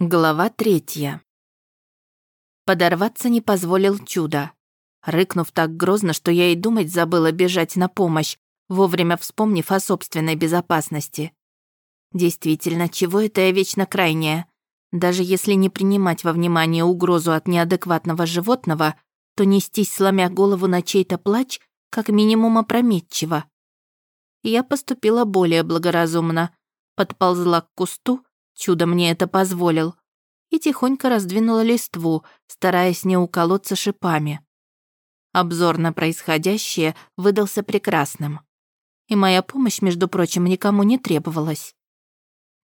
Глава третья. Подорваться не позволил чудо. Рыкнув так грозно, что я и думать забыла бежать на помощь, вовремя вспомнив о собственной безопасности. Действительно, чего это я вечно крайняя? Даже если не принимать во внимание угрозу от неадекватного животного, то нестись, сломя голову на чей-то плач, как минимум опрометчиво. Я поступила более благоразумно. Подползла к кусту, Чудо мне это позволил. И тихонько раздвинула листву, стараясь не уколоться шипами. Обзор на происходящее выдался прекрасным. И моя помощь, между прочим, никому не требовалась.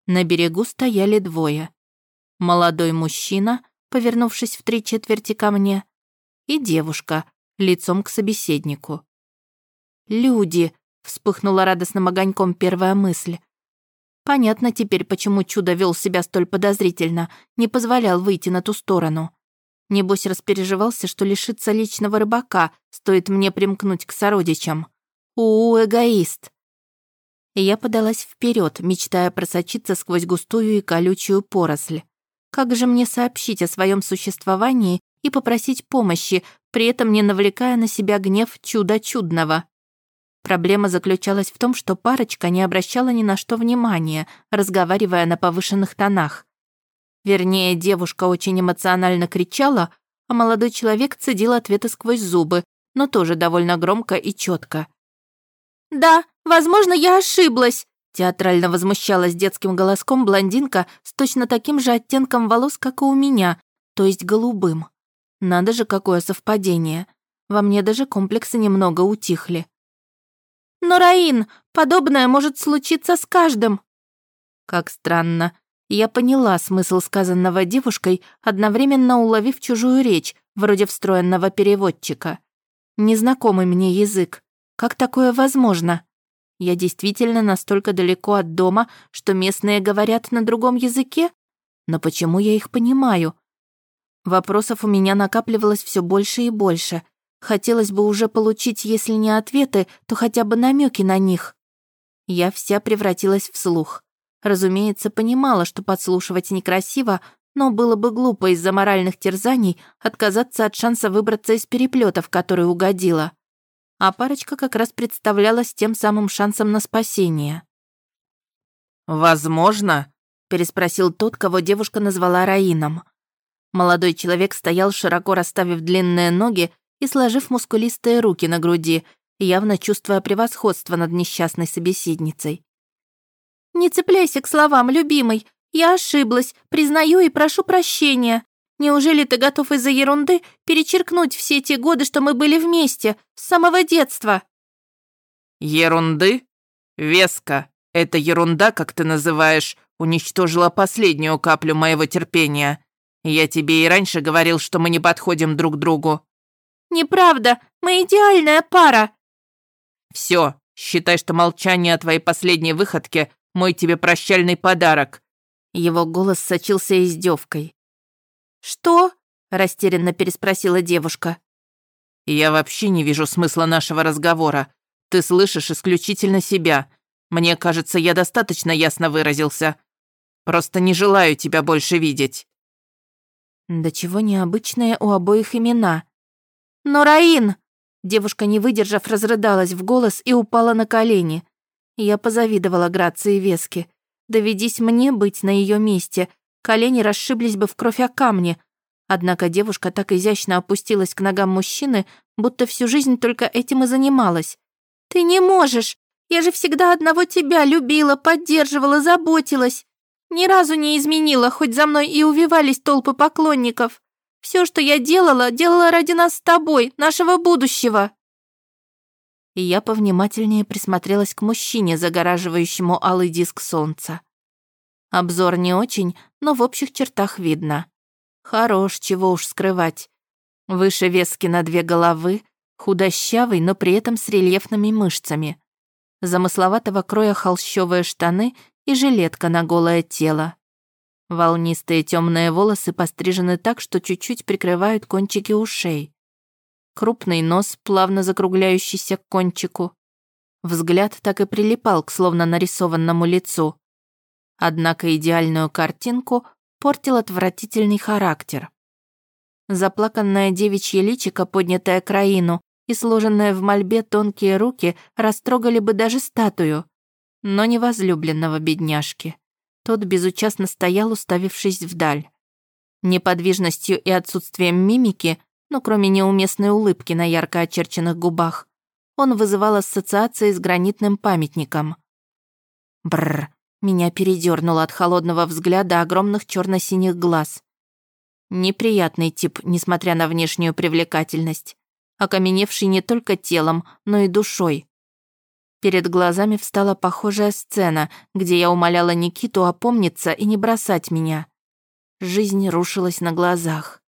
На берегу стояли двое. Молодой мужчина, повернувшись в три четверти ко мне, и девушка, лицом к собеседнику. «Люди!» — вспыхнула радостным огоньком первая мысль. Понятно теперь, почему чудо вел себя столь подозрительно, не позволял выйти на ту сторону. Небось распереживался, что лишится личного рыбака, стоит мне примкнуть к сородичам. У, эгоист. И я подалась вперед, мечтая просочиться сквозь густую и колючую поросль. Как же мне сообщить о своем существовании и попросить помощи, при этом не навлекая на себя гнев чуда чудного? Проблема заключалась в том, что парочка не обращала ни на что внимания, разговаривая на повышенных тонах. Вернее, девушка очень эмоционально кричала, а молодой человек цедил ответы сквозь зубы, но тоже довольно громко и четко. «Да, возможно, я ошиблась», Театрально возмущалась детским голоском блондинка с точно таким же оттенком волос, как и у меня, то есть голубым. Надо же, какое совпадение. Во мне даже комплексы немного утихли. «Но, Раин, подобное может случиться с каждым». Как странно. Я поняла смысл сказанного девушкой, одновременно уловив чужую речь, вроде встроенного переводчика. Незнакомый мне язык. Как такое возможно? Я действительно настолько далеко от дома, что местные говорят на другом языке? Но почему я их понимаю? Вопросов у меня накапливалось все больше и больше. Хотелось бы уже получить, если не ответы, то хотя бы намеки на них. Я вся превратилась в слух. Разумеется, понимала, что подслушивать некрасиво, но было бы глупо из-за моральных терзаний отказаться от шанса выбраться из переплета, в который угодила. А парочка как раз представлялась тем самым шансом на спасение. «Возможно?» — переспросил тот, кого девушка назвала Раином. Молодой человек стоял, широко расставив длинные ноги и сложив мускулистые руки на груди, явно чувствуя превосходство над несчастной собеседницей. «Не цепляйся к словам, любимый. Я ошиблась, признаю и прошу прощения. Неужели ты готов из-за ерунды перечеркнуть все те годы, что мы были вместе, с самого детства?» «Ерунды? Веска, эта ерунда, как ты называешь, уничтожила последнюю каплю моего терпения. Я тебе и раньше говорил, что мы не подходим друг другу. «Неправда, мы идеальная пара!» «Все, считай, что молчание о твоей последней выходке — мой тебе прощальный подарок!» Его голос сочился издевкой. «Что?» — растерянно переспросила девушка. «Я вообще не вижу смысла нашего разговора. Ты слышишь исключительно себя. Мне кажется, я достаточно ясно выразился. Просто не желаю тебя больше видеть». Да чего необычные у обоих имена. «Но, Раин!» Девушка, не выдержав, разрыдалась в голос и упала на колени. Я позавидовала Грации Вески. Доведись мне быть на ее месте, колени расшиблись бы в кровь о камни. Однако девушка так изящно опустилась к ногам мужчины, будто всю жизнь только этим и занималась. «Ты не можешь! Я же всегда одного тебя любила, поддерживала, заботилась. Ни разу не изменила, хоть за мной и увивались толпы поклонников. Все, что я делала, делала ради нас с тобой, нашего будущего». И я повнимательнее присмотрелась к мужчине, загораживающему алый диск солнца. Обзор не очень, но в общих чертах видно. Хорош, чего уж скрывать. Выше вески на две головы, худощавый, но при этом с рельефными мышцами. Замысловатого кроя холщовые штаны и жилетка на голое тело. Волнистые темные волосы пострижены так, что чуть-чуть прикрывают кончики ушей. Крупный нос, плавно закругляющийся к кончику. Взгляд так и прилипал к словно нарисованному лицу. Однако идеальную картинку портил отвратительный характер. Заплаканное девичье личико, поднятое к Раину, и сложенные в мольбе тонкие руки растрогали бы даже статую, но не возлюбленного бедняжки. Тот безучастно стоял, уставившись вдаль. Неподвижностью и отсутствием мимики, но кроме неуместной улыбки на ярко очерченных губах, он вызывал ассоциации с гранитным памятником. Бррр, меня передернуло от холодного взгляда огромных черно синих глаз. Неприятный тип, несмотря на внешнюю привлекательность, окаменевший не только телом, но и душой. Перед глазами встала похожая сцена, где я умоляла Никиту опомниться и не бросать меня. Жизнь рушилась на глазах.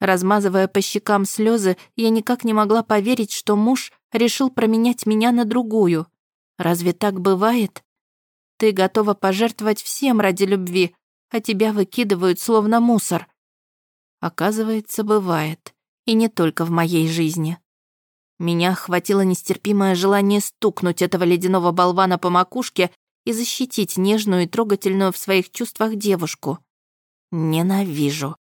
Размазывая по щекам слезы, я никак не могла поверить, что муж решил променять меня на другую. Разве так бывает? Ты готова пожертвовать всем ради любви, а тебя выкидывают словно мусор. Оказывается, бывает. И не только в моей жизни. Меня охватило нестерпимое желание стукнуть этого ледяного болвана по макушке и защитить нежную и трогательную в своих чувствах девушку. Ненавижу.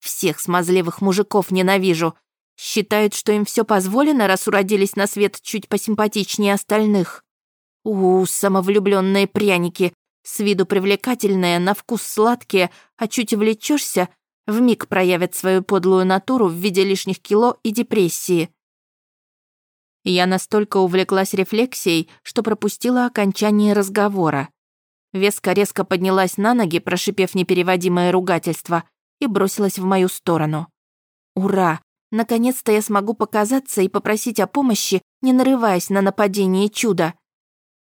Всех смазливых мужиков ненавижу. Считают, что им все позволено, раз уродились на свет чуть посимпатичнее остальных. У, самовлюбленные пряники, с виду привлекательные, на вкус сладкие, а чуть влечешься, вмиг проявят свою подлую натуру в виде лишних кило и депрессии. Я настолько увлеклась рефлексией, что пропустила окончание разговора. Веска резко поднялась на ноги, прошипев непереводимое ругательство, и бросилась в мою сторону. «Ура! Наконец-то я смогу показаться и попросить о помощи, не нарываясь на нападение чуда!»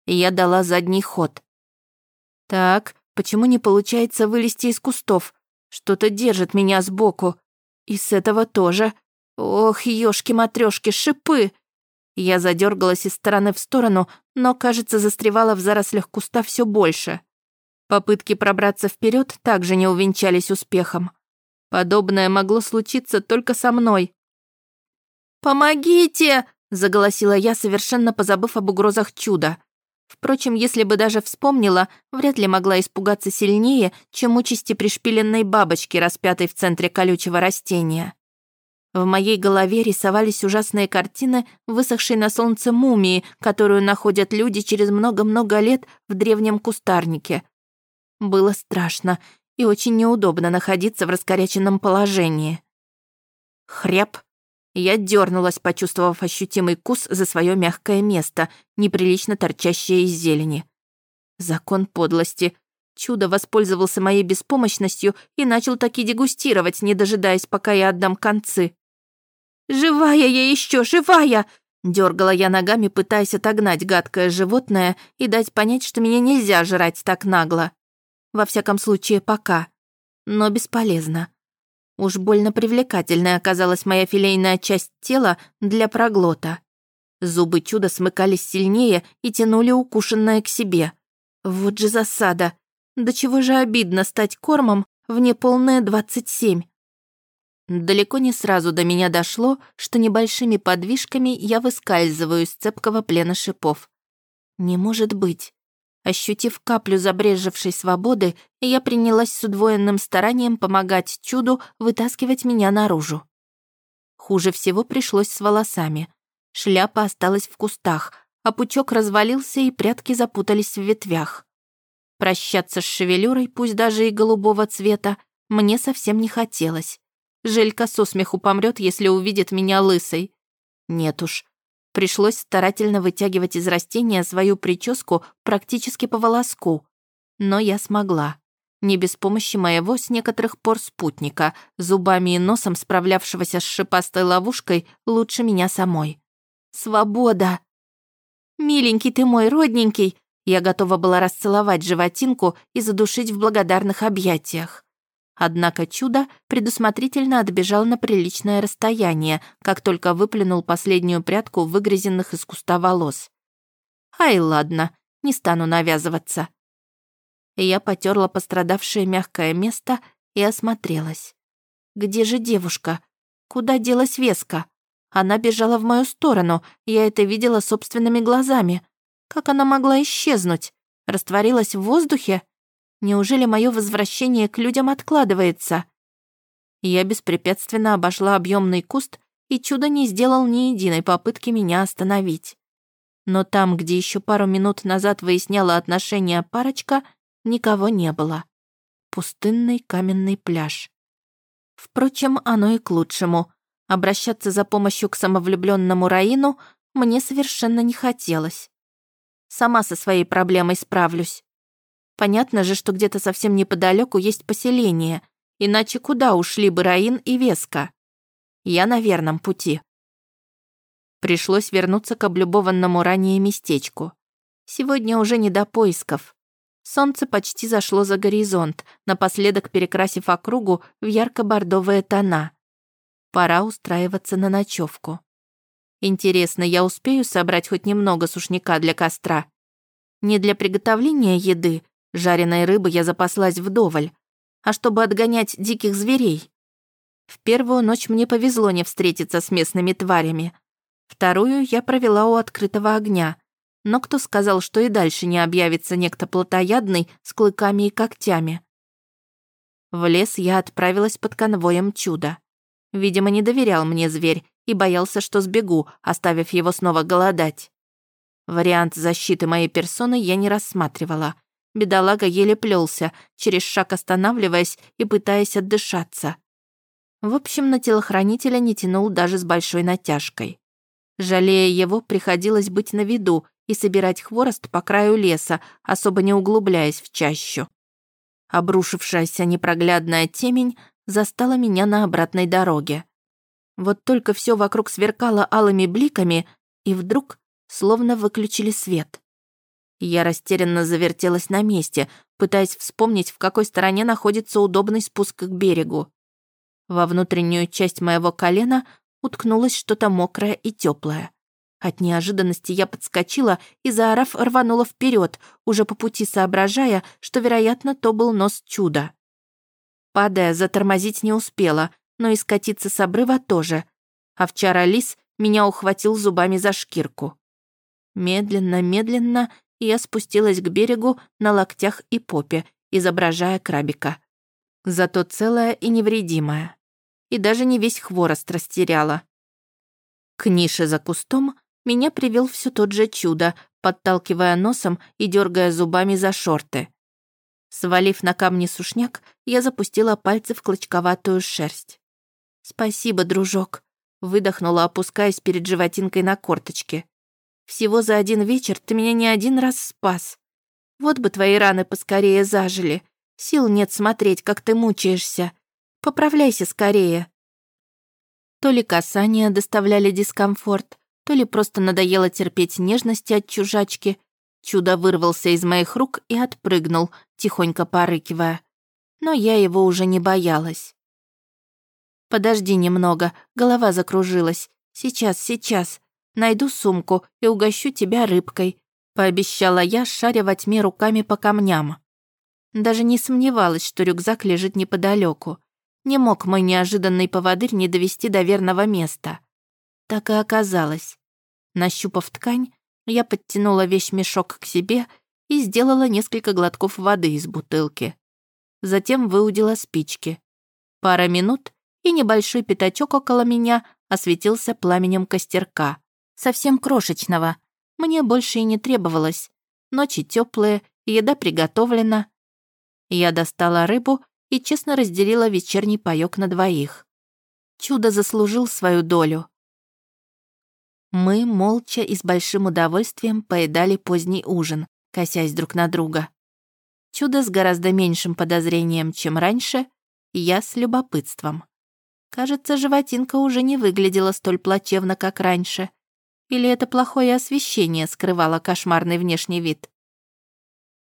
Я дала задний ход. «Так, почему не получается вылезти из кустов? Что-то держит меня сбоку. И с этого тоже. Ох, ёшки-матрёшки, шипы!» Я задергалась из стороны в сторону, но, кажется, застревала в зарослях куста все больше. Попытки пробраться вперед также не увенчались успехом. Подобное могло случиться только со мной. «Помогите!» — заголосила я, совершенно позабыв об угрозах чуда. Впрочем, если бы даже вспомнила, вряд ли могла испугаться сильнее, чем участи пришпиленной бабочки, распятой в центре колючего растения. В моей голове рисовались ужасные картины высохшей на солнце мумии, которую находят люди через много-много лет в древнем кустарнике. Было страшно и очень неудобно находиться в раскоряченном положении. Хряб. Я дернулась, почувствовав ощутимый кус за свое мягкое место, неприлично торчащее из зелени. Закон подлости. Чудо воспользовался моей беспомощностью и начал таки дегустировать, не дожидаясь, пока я отдам концы. «Живая я еще, живая!» Дергала я ногами, пытаясь отогнать гадкое животное и дать понять, что меня нельзя жрать так нагло. Во всяком случае, пока. Но бесполезно. Уж больно привлекательной оказалась моя филейная часть тела для проглота. Зубы чуда смыкались сильнее и тянули укушенное к себе. Вот же засада. До чего же обидно стать кормом в неполные двадцать семь. Далеко не сразу до меня дошло, что небольшими подвижками я выскальзываю из цепкого плена шипов. Не может быть. Ощутив каплю забрежевшей свободы, я принялась с удвоенным старанием помогать чуду вытаскивать меня наружу. Хуже всего пришлось с волосами. Шляпа осталась в кустах, а пучок развалился и прятки запутались в ветвях. Прощаться с шевелюрой, пусть даже и голубого цвета, мне совсем не хотелось. Желька со смеху помрет, если увидит меня лысой. Нет уж. Пришлось старательно вытягивать из растения свою прическу практически по волоску. Но я смогла. Не без помощи моего с некоторых пор спутника, зубами и носом справлявшегося с шипастой ловушкой лучше меня самой. Свобода! «Миленький ты мой, родненький!» Я готова была расцеловать животинку и задушить в благодарных объятиях. Однако чудо предусмотрительно отбежал на приличное расстояние, как только выплюнул последнюю прядку выгрызенных из куста волос. Ай, ладно, не стану навязываться. Я потерла пострадавшее мягкое место и осмотрелась. Где же девушка? Куда делась Веска? Она бежала в мою сторону, я это видела собственными глазами. Как она могла исчезнуть? Растворилась в воздухе? Неужели мое возвращение к людям откладывается? Я беспрепятственно обошла объемный куст, и чудо не сделал ни единой попытки меня остановить. Но там, где еще пару минут назад выясняла отношения парочка, никого не было. Пустынный каменный пляж. Впрочем, оно и к лучшему. Обращаться за помощью к самовлюбленному Раину мне совершенно не хотелось. Сама со своей проблемой справлюсь. Понятно же, что где-то совсем неподалеку есть поселение, иначе куда ушли бы Раин и Веска? Я на верном пути. Пришлось вернуться к облюбованному ранее местечку. Сегодня уже не до поисков. Солнце почти зашло за горизонт, напоследок перекрасив округу в ярко-бордовые тона. Пора устраиваться на ночевку. Интересно, я успею собрать хоть немного сушняка для костра? Не для приготовления еды, жареной рыбы я запаслась вдоволь, а чтобы отгонять диких зверей. В первую ночь мне повезло не встретиться с местными тварями. Вторую я провела у открытого огня, но кто сказал, что и дальше не объявится некто плотоядный с клыками и когтями? В лес я отправилась под конвоем чуда. Видимо, не доверял мне зверь и боялся, что сбегу, оставив его снова голодать. Вариант защиты моей персоны я не рассматривала. Бедолага еле плелся, через шаг останавливаясь и пытаясь отдышаться. В общем, на телохранителя не тянул даже с большой натяжкой. Жалея его, приходилось быть на виду и собирать хворост по краю леса, особо не углубляясь в чащу. Обрушившаяся непроглядная темень застала меня на обратной дороге. Вот только все вокруг сверкало алыми бликами, и вдруг словно выключили свет. Я растерянно завертелась на месте, пытаясь вспомнить, в какой стороне находится удобный спуск к берегу. Во внутреннюю часть моего колена уткнулось что-то мокрое и теплое. От неожиданности я подскочила и, заорав, рванула вперед, уже по пути соображая, что, вероятно, то был нос чуда. Падая, затормозить не успела, но и скатиться с обрыва тоже. Овчара-лис меня ухватил зубами за шкирку. Медленно, медленно я спустилась к берегу на локтях и попе, изображая крабика. Зато целая и невредимая. И даже не весь хворост растеряла. К нише за кустом меня привел все тот же чудо, подталкивая носом и дергая зубами за шорты. Свалив на камни сушняк, я запустила пальцы в клочковатую шерсть. «Спасибо, дружок», — выдохнула, опускаясь перед животинкой на корточке. «Всего за один вечер ты меня не один раз спас. Вот бы твои раны поскорее зажили. Сил нет смотреть, как ты мучаешься. Поправляйся скорее». То ли касания доставляли дискомфорт, то ли просто надоело терпеть нежности от чужачки. Чудо вырвался из моих рук и отпрыгнул, тихонько порыкивая. Но я его уже не боялась. «Подожди немного, голова закружилась. Сейчас, сейчас. Найду сумку и угощу тебя рыбкой», пообещала я, шаря во тьме руками по камням. Даже не сомневалась, что рюкзак лежит неподалеку. Не мог мой неожиданный поводырь не довести до верного места. Так и оказалось. Нащупав ткань, я подтянула вещь-мешок к себе и сделала несколько глотков воды из бутылки. Затем выудила спички. Пара минут, и небольшой пятачок около меня осветился пламенем костерка. Совсем крошечного. Мне больше и не требовалось. Ночи теплые, еда приготовлена. Я достала рыбу и честно разделила вечерний паёк на двоих. Чудо заслужил свою долю. Мы молча и с большим удовольствием поедали поздний ужин, косясь друг на друга. Чудо с гораздо меньшим подозрением, чем раньше, я с любопытством. Кажется, животинка уже не выглядела столь плачевно, как раньше. Или это плохое освещение скрывало кошмарный внешний вид?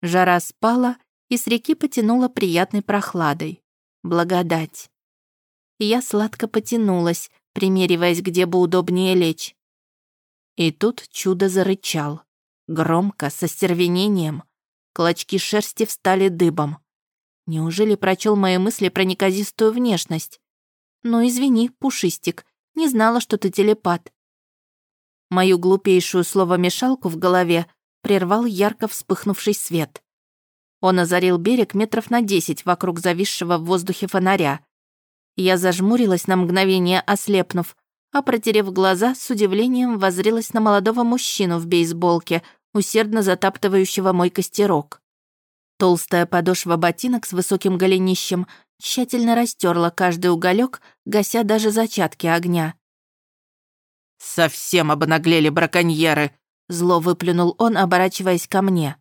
Жара спала, и с реки потянула приятной прохладой. Благодать. Я сладко потянулась, примериваясь, где бы удобнее лечь. И тут чудо зарычал. Громко, со стервенением. Клочки шерсти встали дыбом. Неужели прочел мои мысли про неказистую внешность? Ну, извини, Пушистик, не знала, что ты телепат. Мою глупейшую словомешалку в голове прервал ярко вспыхнувший свет. Он озарил берег метров на десять вокруг зависшего в воздухе фонаря. Я зажмурилась на мгновение, ослепнув, а протерев глаза, с удивлением воззрелась на молодого мужчину в бейсболке, усердно затаптывающего мой костерок. Толстая подошва ботинок с высоким голенищем тщательно растерла каждый уголек, гася даже зачатки огня. «Совсем обнаглели браконьеры!» Зло выплюнул он, оборачиваясь ко мне.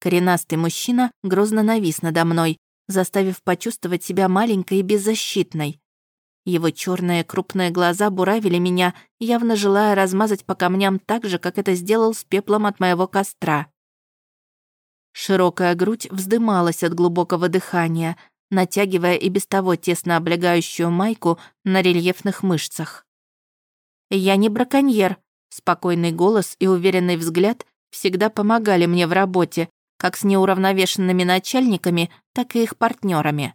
Коренастый мужчина грозно навис надо мной, заставив почувствовать себя маленькой и беззащитной. Его черные крупные глаза буравили меня, явно желая размазать по камням так же, как это сделал с пеплом от моего костра. Широкая грудь вздымалась от глубокого дыхания, натягивая и без того тесно облегающую майку на рельефных мышцах. «Я не браконьер», спокойный голос и уверенный взгляд всегда помогали мне в работе, как с неуравновешенными начальниками, так и их партнерами.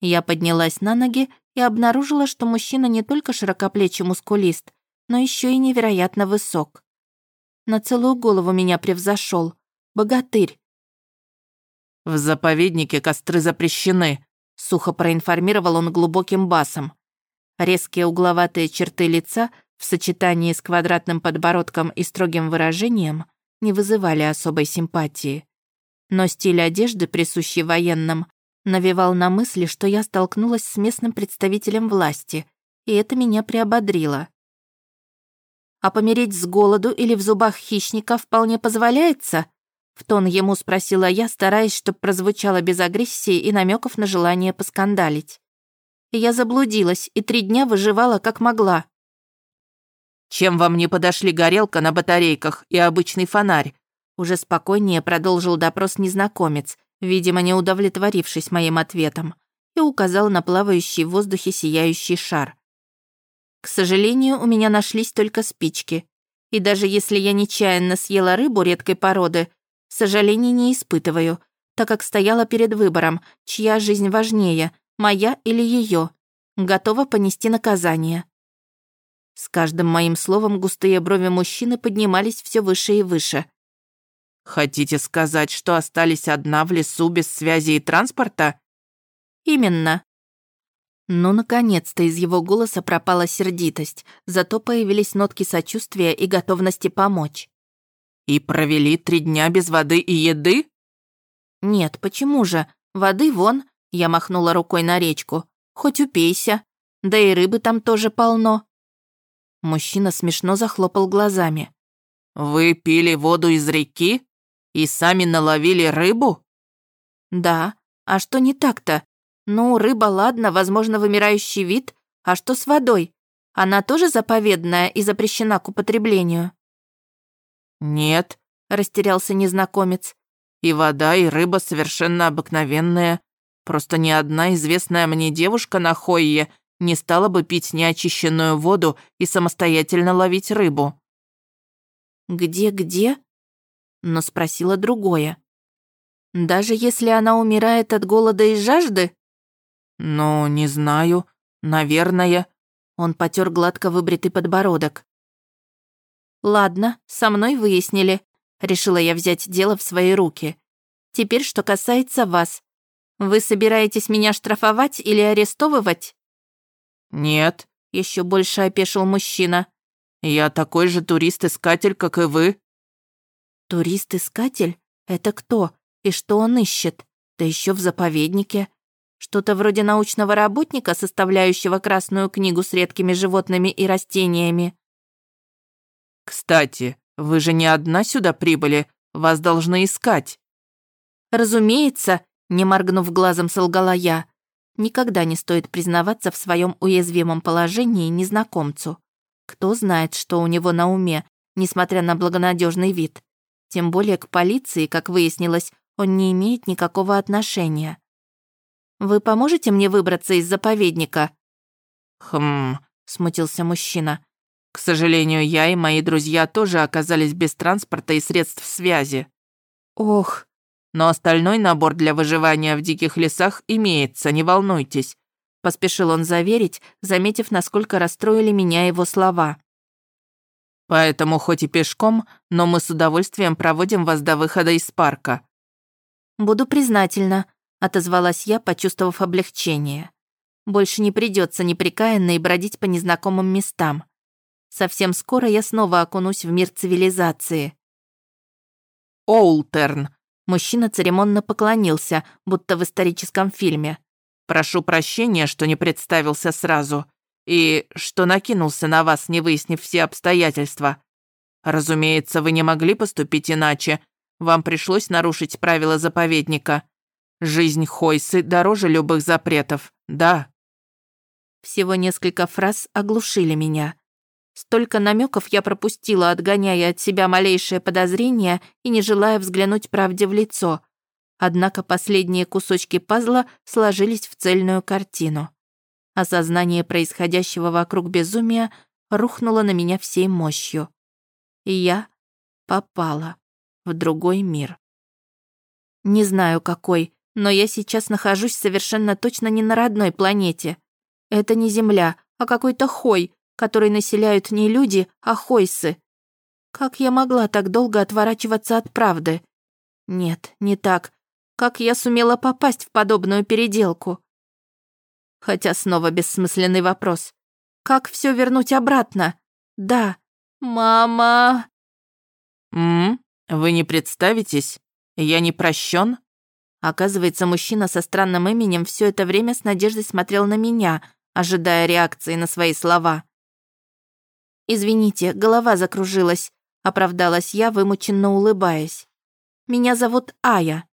Я поднялась на ноги и обнаружила, что мужчина не только широкоплечий мускулист, но еще и невероятно высок. На целую голову меня превзошел. Богатырь. «В заповеднике костры запрещены», — сухо проинформировал он глубоким басом. Резкие угловатые черты лица в сочетании с квадратным подбородком и строгим выражением не вызывали особой симпатии. Но стиль одежды, присущий военным, навевал на мысли, что я столкнулась с местным представителем власти, и это меня приободрило. «А помереть с голоду или в зубах хищника вполне позволяется?» В тон ему спросила я, стараясь, чтобы прозвучало без агрессии и намеков на желание поскандалить. Я заблудилась и три дня выживала как могла. «Чем вам не подошли горелка на батарейках и обычный фонарь?» Уже спокойнее продолжил допрос незнакомец, видимо, не удовлетворившись моим ответом, и указал на плавающий в воздухе сияющий шар. К сожалению, у меня нашлись только спички. И даже если я нечаянно съела рыбу редкой породы, сожалений не испытываю, так как стояла перед выбором, чья жизнь важнее, моя или ее. Готова понести наказание. С каждым моим словом густые брови мужчины поднимались все выше и выше. «Хотите сказать, что остались одна в лесу без связи и транспорта?» «Именно». Но, наконец-то, из его голоса пропала сердитость, зато появились нотки сочувствия и готовности помочь. «И провели три дня без воды и еды?» «Нет, почему же? Воды вон», — я махнула рукой на речку. «Хоть упейся. Да и рыбы там тоже полно». Мужчина смешно захлопал глазами. «Вы пили воду из реки?» И сами наловили рыбу? Да. А что не так-то? Ну, рыба, ладно, возможно, вымирающий вид. А что с водой? Она тоже заповедная и запрещена к употреблению? Нет, растерялся незнакомец. И вода, и рыба совершенно обыкновенная. Просто ни одна известная мне девушка на Хойе не стала бы пить неочищенную воду и самостоятельно ловить рыбу. «Где-где?» но спросила другое. «Даже если она умирает от голода и жажды?» «Ну, не знаю. Наверное». Он потер гладко выбритый подбородок. «Ладно, со мной выяснили». Решила я взять дело в свои руки. «Теперь, что касается вас. Вы собираетесь меня штрафовать или арестовывать?» «Нет», — еще больше опешил мужчина. «Я такой же турист-искатель, как и вы». Турист-искатель? Это кто? И что он ищет? Да еще в заповеднике. Что-то вроде научного работника, составляющего красную книгу с редкими животными и растениями. «Кстати, вы же не одна сюда прибыли. Вас должны искать». «Разумеется», — не моргнув глазом, солгала я. Никогда не стоит признаваться в своем уязвимом положении незнакомцу. Кто знает, что у него на уме, несмотря на благонадежный вид. Тем более к полиции, как выяснилось, он не имеет никакого отношения. «Вы поможете мне выбраться из заповедника?» «Хм...» — смутился мужчина. «К сожалению, я и мои друзья тоже оказались без транспорта и средств связи». «Ох...» «Но остальной набор для выживания в диких лесах имеется, не волнуйтесь», — поспешил он заверить, заметив, насколько расстроили меня его слова. Поэтому хоть и пешком, но мы с удовольствием проводим вас до выхода из парка». «Буду признательна», — отозвалась я, почувствовав облегчение. «Больше не придется неприкаянно бродить по незнакомым местам. Совсем скоро я снова окунусь в мир цивилизации». «Олтерн», — мужчина церемонно поклонился, будто в историческом фильме. «Прошу прощения, что не представился сразу и что накинулся на вас, не выяснив все обстоятельства. Разумеется, вы не могли поступить иначе. Вам пришлось нарушить правила заповедника. Жизнь Хойсы дороже любых запретов, да». Всего несколько фраз оглушили меня. Столько намеков я пропустила, отгоняя от себя малейшее подозрение и не желая взглянуть правде в лицо. Однако последние кусочки пазла сложились в цельную картину. Осознание происходящего вокруг безумия рухнуло на меня всей мощью. И я попала в другой мир. Не знаю какой, но я сейчас нахожусь совершенно точно не на родной планете. Это не Земля, а какой-то хой, который населяют не люди, а хойсы. Как я могла так долго отворачиваться от правды? Нет, не так. Как я сумела попасть в подобную переделку? Хотя снова бессмысленный вопрос. Как все вернуть обратно? Да. Мама. М? Вы не представитесь? Я не прощен? Оказывается, мужчина со странным именем все это время с надеждой смотрел на меня, ожидая реакции на свои слова. «Извините, голова закружилась», — оправдалась я, вымученно улыбаясь. «Меня зовут Ая».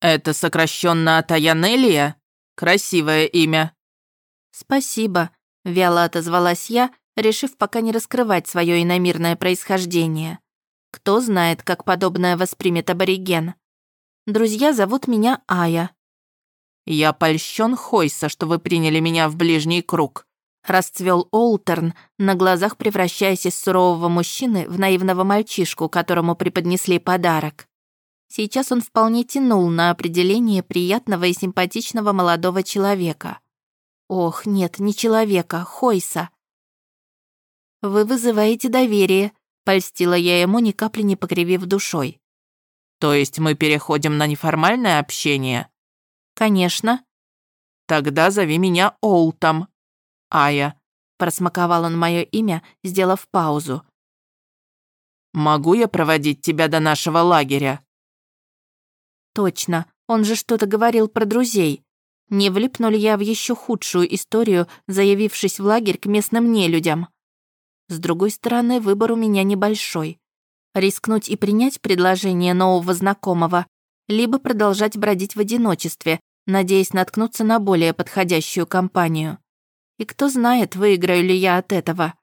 «Это сокращенно от Аянелия?» Красивое имя». «Спасибо», — вяло отозвалась я, решив пока не раскрывать свое иномирное происхождение. Кто знает, как подобное воспримет абориген. Друзья зовут меня Ая. «Я польщен Хойса, что вы приняли меня в ближний круг», расцвел Олтерн, на глазах превращаясь из сурового мужчины в наивного мальчишку, которому преподнесли подарок. Сейчас он вполне тянул на определение приятного и симпатичного молодого человека. Ох, нет, не человека, Хойса. «Вы вызываете доверие», — польстила я ему, ни капли не покривив душой. «То есть мы переходим на неформальное общение?» «Конечно». «Тогда зови меня Олтом. Ая», — просмаковал он мое имя, сделав паузу. «Могу я проводить тебя до нашего лагеря?» Точно, он же что-то говорил про друзей. Не влипну ли я в еще худшую историю, заявившись в лагерь к местным нелюдям? С другой стороны, выбор у меня небольшой. Рискнуть и принять предложение нового знакомого, либо продолжать бродить в одиночестве, надеясь наткнуться на более подходящую компанию. И кто знает, выиграю ли я от этого.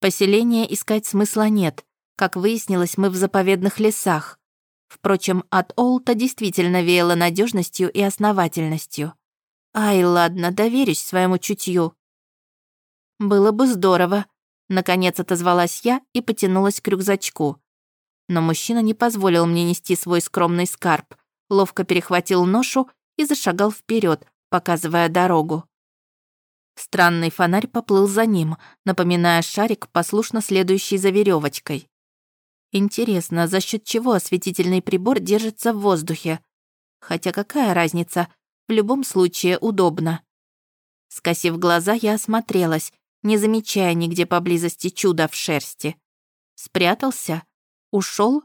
Поселение искать смысла нет. Как выяснилось, мы в заповедных лесах. Впрочем, от Олта действительно веяло надежностью и основательностью. Ай, ладно, доверюсь своему чутью. Было бы здорово. Наконец отозвалась я и потянулась к рюкзачку. Но мужчина не позволил мне нести свой скромный скарб, ловко перехватил ношу и зашагал вперед, показывая дорогу. Странный фонарь поплыл за ним, напоминая шарик, послушно следующий за веревочкой. Интересно, за счет чего осветительный прибор держится в воздухе? Хотя какая разница? В любом случае удобно. Скосив глаза, я осмотрелась, не замечая нигде поблизости чуда в шерсти. Спрятался? Ушел?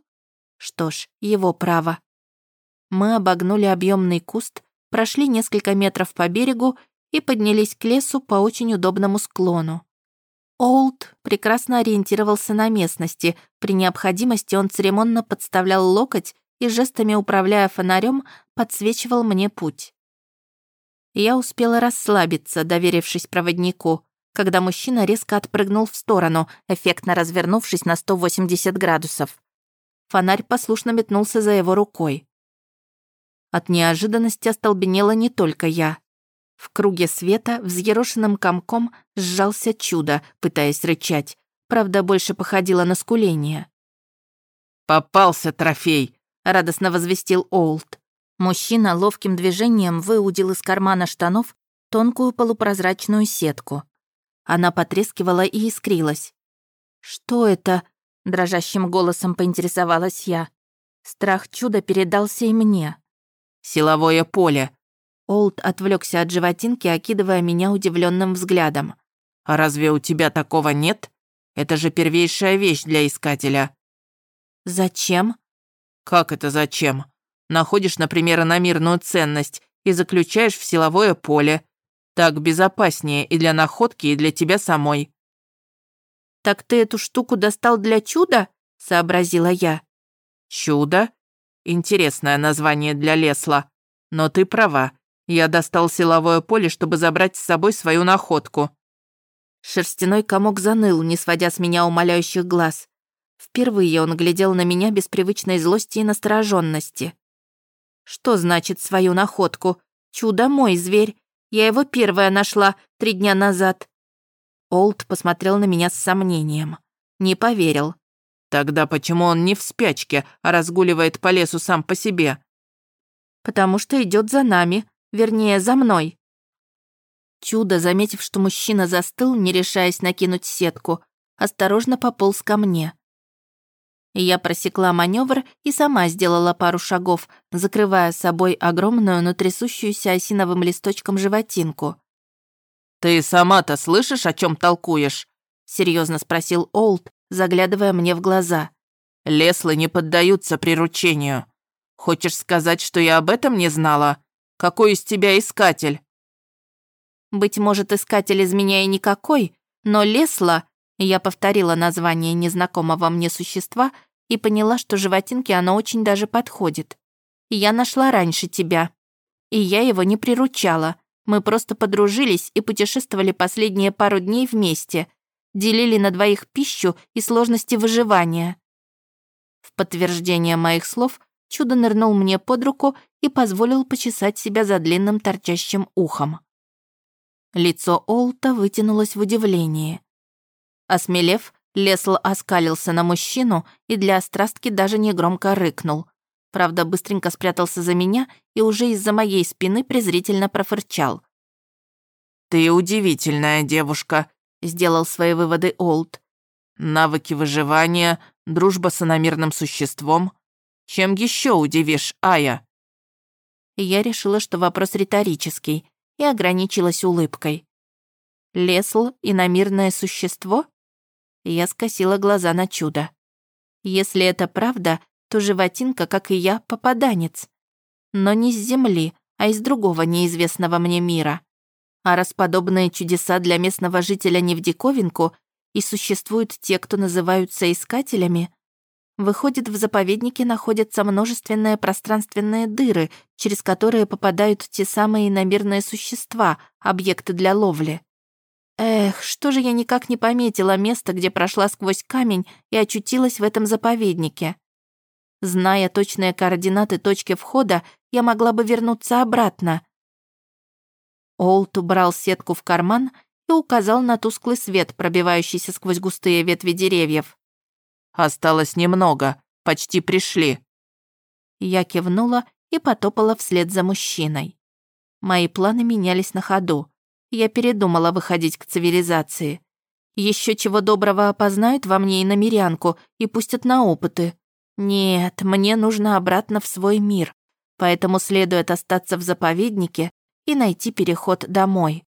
Что ж, его право. Мы обогнули объемный куст, прошли несколько метров по берегу и поднялись к лесу по очень удобному склону. Олд прекрасно ориентировался на местности. При необходимости он церемонно подставлял локоть и жестами, управляя фонарем, подсвечивал мне путь. Я успела расслабиться, доверившись проводнику, когда мужчина резко отпрыгнул в сторону, эффектно развернувшись на 180 градусов. Фонарь послушно метнулся за его рукой. От неожиданности остолбенела не только я. В круге света взъерошенным комком сжался чудо, пытаясь рычать. Правда, больше походило на скуление. «Попался трофей!» — радостно возвестил Олд. Мужчина ловким движением выудил из кармана штанов тонкую полупрозрачную сетку. Она потрескивала и искрилась. «Что это?» — дрожащим голосом поинтересовалась я. Страх чуда передался и мне. «Силовое поле». Олд отвлекся от животинки, окидывая меня удивленным взглядом. «А разве у тебя такого нет? Это же первейшая вещь для искателя». «Зачем?» «Как это зачем? Находишь, например, иномирную ценность и заключаешь в силовое поле. Так безопаснее и для находки, и для тебя самой». «Так ты эту штуку достал для чуда?» — сообразила я. «Чудо? Интересное название для Лесла. Но ты права. Я достал силовое поле, чтобы забрать с собой свою находку». Шерстяной комок заныл, не сводя с меня умоляющих глаз. Впервые он глядел на меня без привычной злости и настороженности. «Что значит свою находку? Чудо мой зверь. Я его первая нашла три дня назад». Олд посмотрел на меня с сомнением. Не поверил. «Тогда почему он не в спячке, а разгуливает по лесу сам по себе?» «Потому что идет за нами, вернее, за мной». Чудо, заметив, что мужчина застыл, не решаясь накинуть сетку, осторожно пополз ко мне. Я просекла маневр и сама сделала пару шагов, закрывая собой огромную, но трясущуюся осиновым листочком животинку. «Ты сама-то слышишь, о чем толкуешь?» — серьезно спросил Олд, заглядывая мне в глаза. «Леслы не поддаются приручению. Хочешь сказать, что я об этом не знала? Какой из тебя искатель?» «Быть может, искатель из меня и никакой, но Лесла я повторила название незнакомого мне существа и поняла, что животинке оно очень даже подходит. Я нашла раньше тебя. И я его не приручала. Мы просто подружились и путешествовали последние пару дней вместе. Делили на двоих пищу и сложности выживания. В подтверждение моих слов чудо нырнул мне под руку и позволил почесать себя за длинным торчащим ухом. Лицо Олта вытянулось в удивлении. Осмелев, Лесл оскалился на мужчину и для острастки даже негромко рыкнул. Правда, быстренько спрятался за меня и уже из-за моей спины презрительно профырчал. «Ты удивительная девушка», — сделал свои выводы Олд. «Навыки выживания, дружба с иномирным существом. Чем еще удивишь, Ая?» Я решила, что вопрос риторический, и ограничилась улыбкой. «Лесл — иномирное существо?» Я скосила глаза на чудо. Если это правда, то животинка, как и я, попаданец. Но не с Земли, а из другого неизвестного мне мира. А раз подобные чудеса для местного жителя не в диковинку, и существуют те, кто называются искателями, выходит, в заповеднике находятся множественные пространственные дыры, через которые попадают те самые иномирные существа, объекты для ловли. Эх, что же я никак не пометила место, где прошла сквозь камень и очутилась в этом заповеднике. Зная точные координаты точки входа, я могла бы вернуться обратно. Олт убрал сетку в карман и указал на тусклый свет, пробивающийся сквозь густые ветви деревьев. «Осталось немного, почти пришли». Я кивнула и потопала вслед за мужчиной. Мои планы менялись на ходу я передумала выходить к цивилизации. Еще чего доброго опознают во мне и намерянку и пустят на опыты. Нет, мне нужно обратно в свой мир, поэтому следует остаться в заповеднике и найти переход домой.